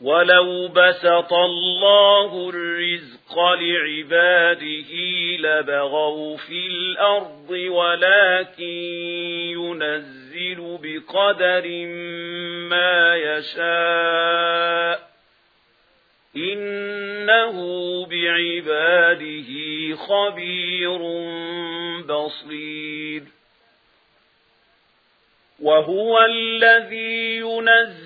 وَلَوْ بَسَطَ اللَّهُ الرِّزْقَ لِعِبَادِهِ لَبَغَوْا فِي الْأَرْضِ وَلَكِنْ يُنَزِّلُ بِقَدَرٍ مَا يَشَاءُ إِنَّهُ بِعِبَادِهِ خَبِيرٌ بَصِيرٌ وَهُوَ الَّذِي يُنَزِّلُ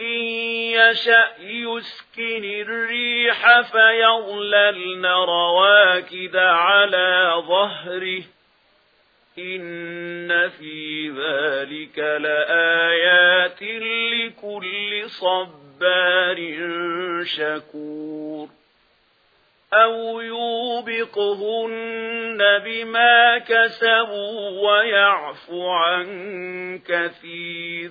إن يشأ يسكن الريح فيغللن رواكد على ظهره إن في ذلك لآيات لكل صبار شكور أو يوبقهن بما كسبوا ويعفو عن كثير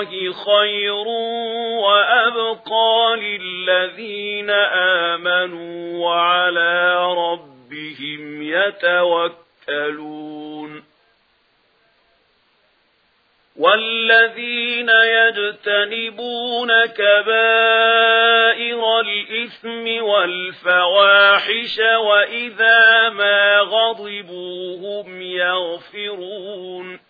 اللَّهِ خَيْرٌ وَأَبْقَى لِلَّذِينَ آمَنُوا وَعَلَى رَبِّهِمْ يَتَوَكَّلُونَ وَالَّذِينَ يَجْتَنِبُونَ كَبَائِرَ الْإِثْمِ وَالْفَوَاحِشَ وَإِذَا مَا غَضِبُوا هُمْ يَغْفِرُونَ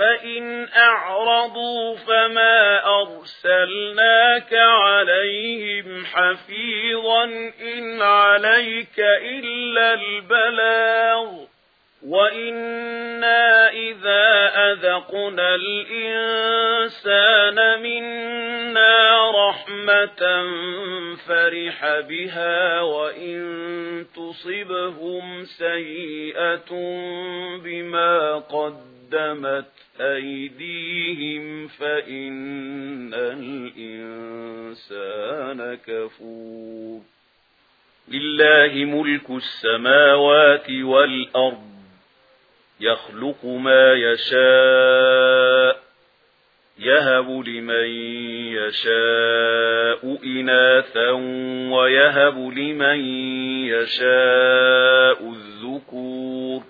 فإن أعرضوا فما أرسلناك عليهم حفيظا إن عليك إلا البلاغ وَإِنَّا إِذَا أَذَقْنَا الْإِنسَانَ مِنَّا رَحْمَةً فَرِحَ بِهَا وَإِن تُصِبْهُمْ سَيِّئَةٌ بِمَا قَدَّمُوا قدمت أيديهم فإن الإنسان كفور. لله ملك السماوات والأرض يخلق ما يشاء يهب لمن يشاء إناثا ويهب لمن يشاء الذكور.